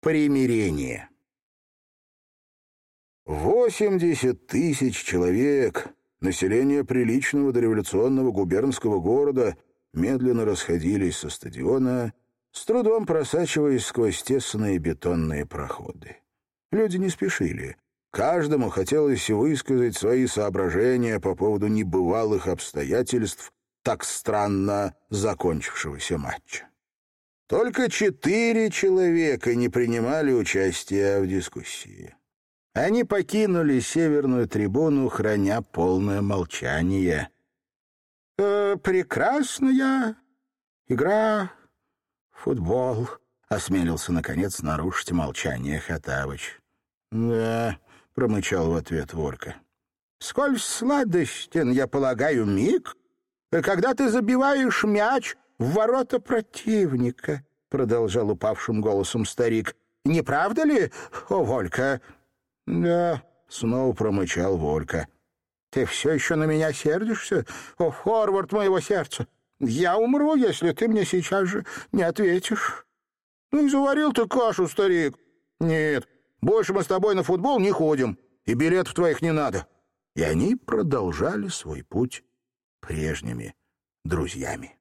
примирение. Восемьдесят тысяч человек, население приличного дореволюционного губернского города, медленно расходились со стадиона, с трудом просачиваясь сквозь тесные бетонные проходы. Люди не спешили. Каждому хотелось высказать свои соображения по поводу небывалых обстоятельств так странно закончившегося матча. Только четыре человека не принимали участия в дискуссии. Они покинули северную трибуну, храня полное молчание. «Э, «Прекрасная игра футбол», — осмелился, наконец, нарушить молчание Хатавыч. «Да», — промычал в ответ Ворка. «Сколь сладостен, я полагаю, миг, когда ты забиваешь мяч в ворота противника», — продолжал упавшим голосом старик. «Не правда ли, о, Волька?» «Да», — снова промычал Волька. «Ты все еще на меня сердишься, о, форвард моего сердца? Я умру, если ты мне сейчас же не ответишь». «Ну и заварил ты кашу, старик». «Нет, больше мы с тобой на футбол не ходим, и билетов твоих не надо». И они продолжали свой путь прежними друзьями.